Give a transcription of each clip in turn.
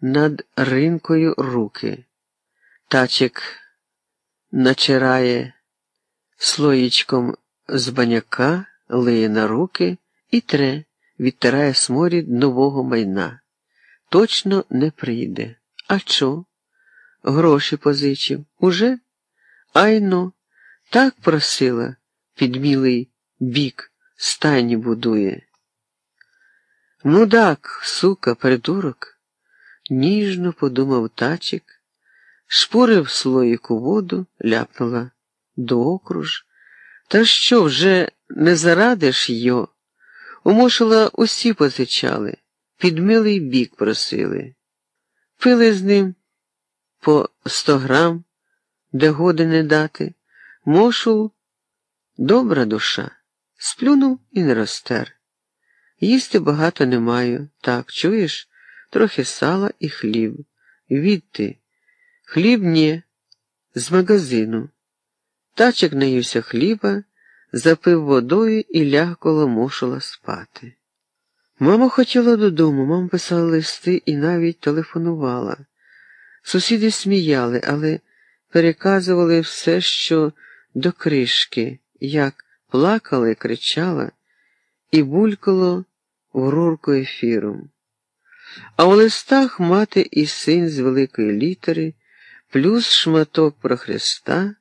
над ринкою руки. Тачик начирає слоїчком з баняка, лиє на руки і тре, відтирає сморід нового майна. Точно не прийде. А чо? Гроші позичив. Уже? Айно, так просила, підмілий бік, стайні будує. Мудак, сука, придурок, ніжно подумав тачик, шпурив слоїку воду, ляпнула до окруж. Та що вже не зарадиш йо? Умошила усі позичали, під милий бік просили. Пили з ним по сто грам, де годи не дати. Мошул добра душа, сплюнув і не розтер. Їсти багато не маю. Так, чуєш, трохи сала і хліб. Відти. Хліб ні, з магазину. Тачик наївся хліба, запив водою і ляг коло спати. Мама хотіла додому, мама писала листи і навіть телефонувала. Сусіди сміяли, але переказували все, що до кришки, як плакала і кричала, і булькало в рурку ефіром. А у листах мати і син з великої літери, плюс шматок про Христа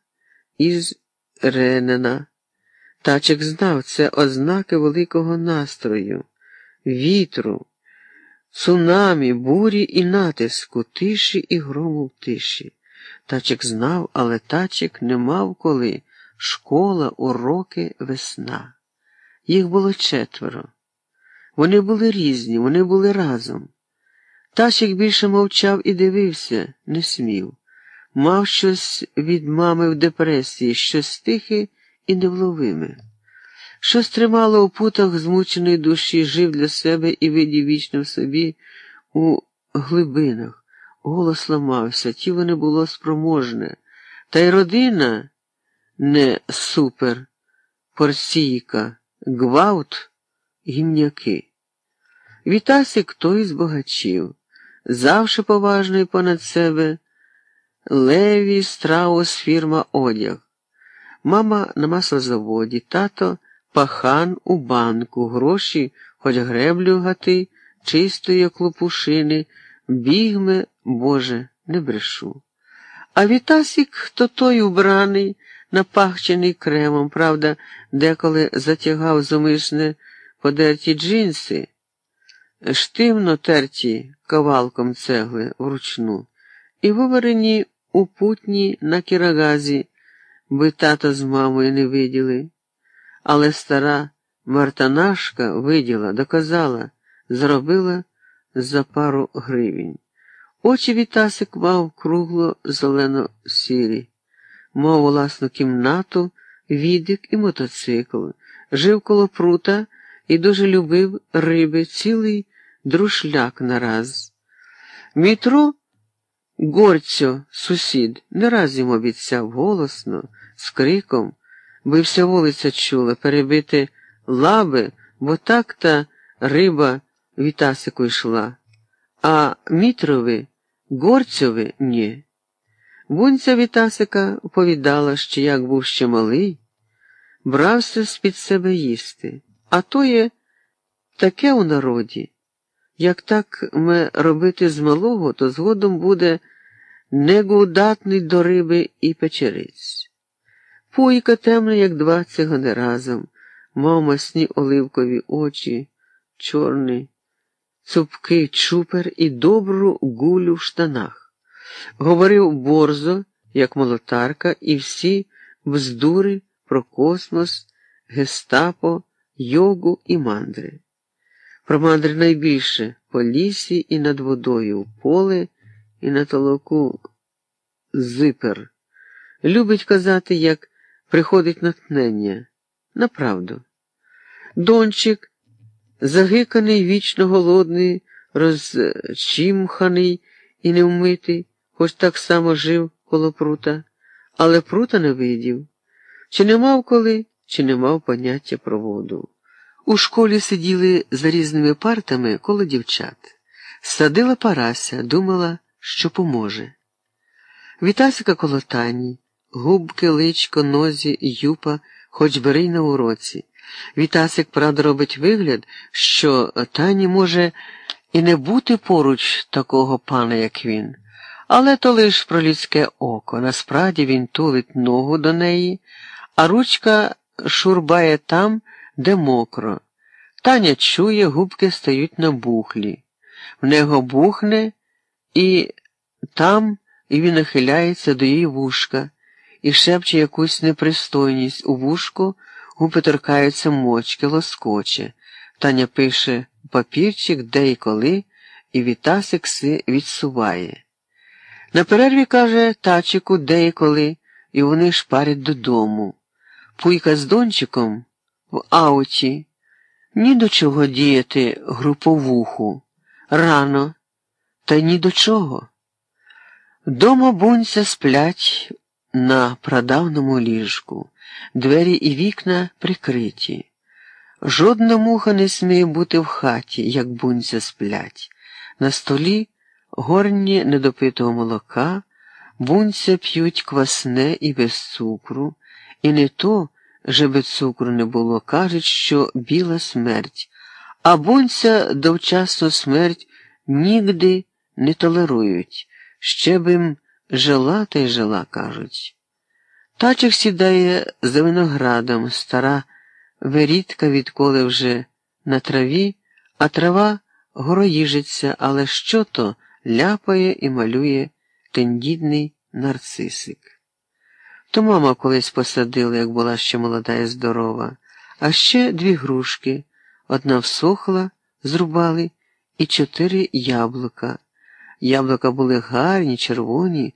із Ренена. Тачик знав це ознаки великого настрою, вітру, цунамі, бурі і натиску, тиші і грому в тиші. Тачик знав, але тачик не мав коли школа, уроки, весна. Їх було четверо. Вони були різні, вони були разом. Тачик більше мовчав і дивився, не смів. Мав щось від мами в депресії, щось тихе і невловиме. Щось тримало у путах змученої душі, жив для себе і видів вічно в собі у глибинах. Голос ламався, тіло не було спроможне, та й родина не супер, порційка, гвалт, гімняки. Вітасик той збогачів, завше поважний понад себе. Леві страус фірма одяг. Мама на маслозаводі, тато пахан у банку, гроші, хоч греблю гати, чистої клопушини, бігме, Боже, не брешу. А Вітасік то той убраний, напахчений кремом, правда, деколи затягав зумисне подерті джинси, штимно терті кавалком цегли вручну, і виварені у путні на кірагазі, би тата з мамою не виділи. Але стара Мартанашка виділа, доказала, зробила за пару гривень. Очі Вітасик мав кругло зелено сірі, мав власну кімнату, відик і мотоцикл, жив коло прута і дуже любив риби, цілий друшляк нараз. Мітро Горцьо, сусід, не раз йому обіцяв голосно, з криком, би вся вулиця чула перебити лаби, бо так та риба Вітасику йшла, а мітрови, горцьови ні. Бунця Вітасика оповідала, що як був ще малий, брався з-під себе їсти, а то є таке у народі. Як так ме робити з малого, то згодом буде негудатний до риби і печериць. Пуйка темна, як два цигани разом, мав масні оливкові очі, чорний, цупкий чупер і добру гулю в штанах. Говорив борзо, як молотарка, і всі вздури про космос, гестапо, йогу і мандри. Про мандри найбільше по лісі і над водою, в поле і на толоку зипер. Любить казати, як приходить натхнення. Направду. Дончик, загиканий, вічно голодний, розчімханий і невмитий, хоч так само жив коло прута, але прута не видів. Чи не мав коли, чи не мав поняття про воду. У школі сиділи за різними партами коло дівчат. Садила Парася, думала, що поможе. Вітасика коло тані, губки, личко, нозі, юпа, хоч бери й на уроці. Вітасик, правда, робить вигляд, що тані може і не бути поруч такого пана, як він. Але то лиш про людське око. Насправді він тулить ногу до неї, а ручка шурбає там, де мокро. Таня чує, губки стають на бухлі. В нього бухне, і там і він нахиляється до її вушка і шепче якусь непристойність у вушку, губи торкаються мочки, лоскоче. Таня пише папірчик де і коли, і Вітасик си відсуває. На перерві каже тачику де і коли, і вони шпарять додому. Пуйка з дончиком в ауті. Ні до чого діяти груповуху. Рано, та ні до чого. Дома бунця сплять на прадавному ліжку, двері і вікна прикриті. Жодна муха не сміє бути в хаті, як бунця сплять. На столі горні недопитого молока, бунця п'ють квасне і без цукру, і не то, же без цукру не було, кажуть, що біла смерть, а бунця довчасну смерть нігде не толерують, ще б їм жила та й жила, кажуть. Тачик сідає за виноградом, стара верітка відколи вже на траві, а трава гороїжиться, але що то ляпає і малює тендідний нарцисик. То мама колись посадила, як була ще молода і здорова, а ще дві грушки, одна всохла, зрубали, і чотири яблука. Яблука були гарні, червоні.